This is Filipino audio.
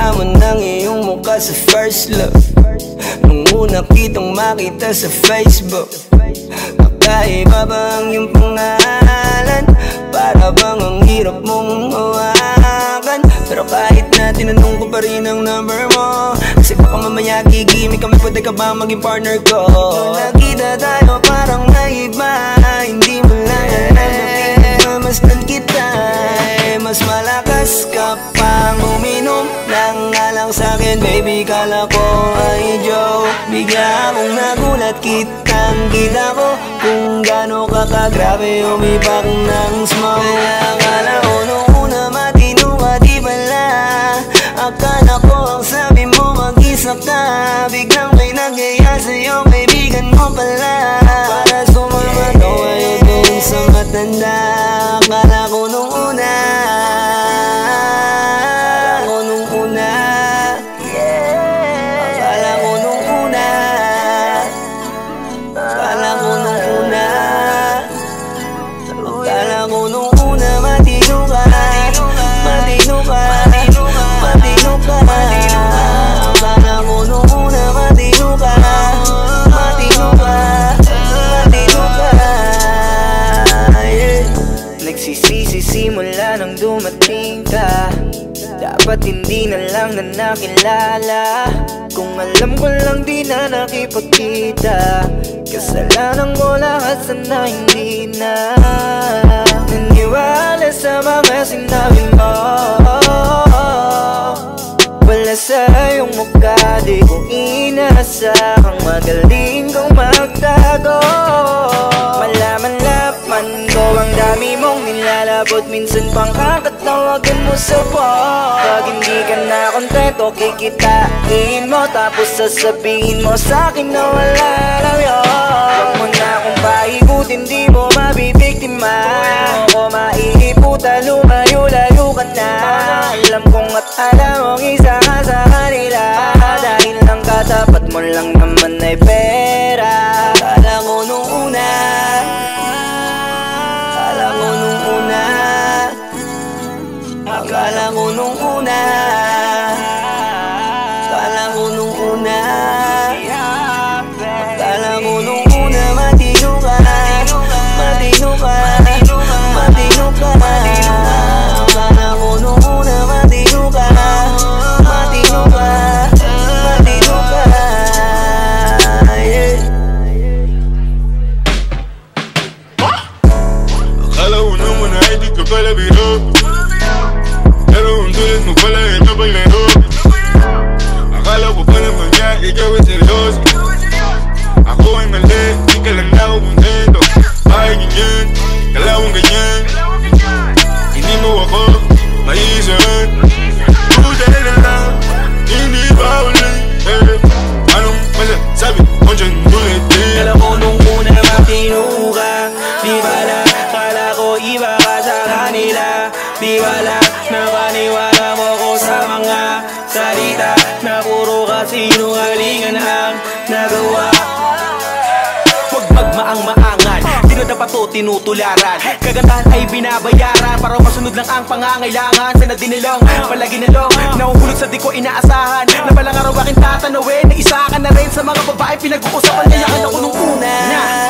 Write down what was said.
Amon ng iyong mukha sa first love Nung una kitang makita sa Facebook Kakaiba ba ang iyong pangalan? Para bang ang hirap mong hawakan Pero kahit na tinanong ko pa rin ang number mo Kasi baka mamaya gigimik kami Pwede ka ba maging partner ko? Nung nakita tayo parang naiba Hindi mo lang alam na kita eh, Mas malakas ka uminom Alang sa'kin baby kala ko ay joke. Bigla akong nagulat kitang kita ko Kung gaano ka kagrabe umipak ng smoke. Akala ko nung una matino ka di pala. Akala ko ang sabi mo mag-isa ka Biglang may nagaya sa'yo kaibigan mo pala. Para sumama daw kayo dun sa matanda Nagsisisi simula nang dumating ka. Dapat hindi na lang na nakilala. Kung alam ko lang di na nakipagkita. Kasalanan ko lahat sana hindi na. Naniwala sa mga sinabi mo. Wala sa iyong mukha di ko inasahang magaling kang magtago nilalabot Minsan pang kakatawagan mo sa phone Pag hindi ka na kontento kikitain mo. Tapos sasabihin mo sa'kin na wala lang yun. Huwag mo na akong paikutin di mo mabibiktima. Huwag mo ko maiiputa lumayo-layo ka na. Alam kong at alam mong isa Di bala, napaniwala mo ko sa mga salita Na puro kasinungalingan ang nagawa. Huwag magmaang-maangan Di na dapat to tinutularan. Kagandahan ay binabayaran Para masunod lang ang pangangailangan. Sa nadinilong, palagi nalong Nahuhulog sa di ko inaasahan. Na balang araw aking tatanawin Na isa ka na rin sa mga babae? Pinag-uusapan Kaya ako nung una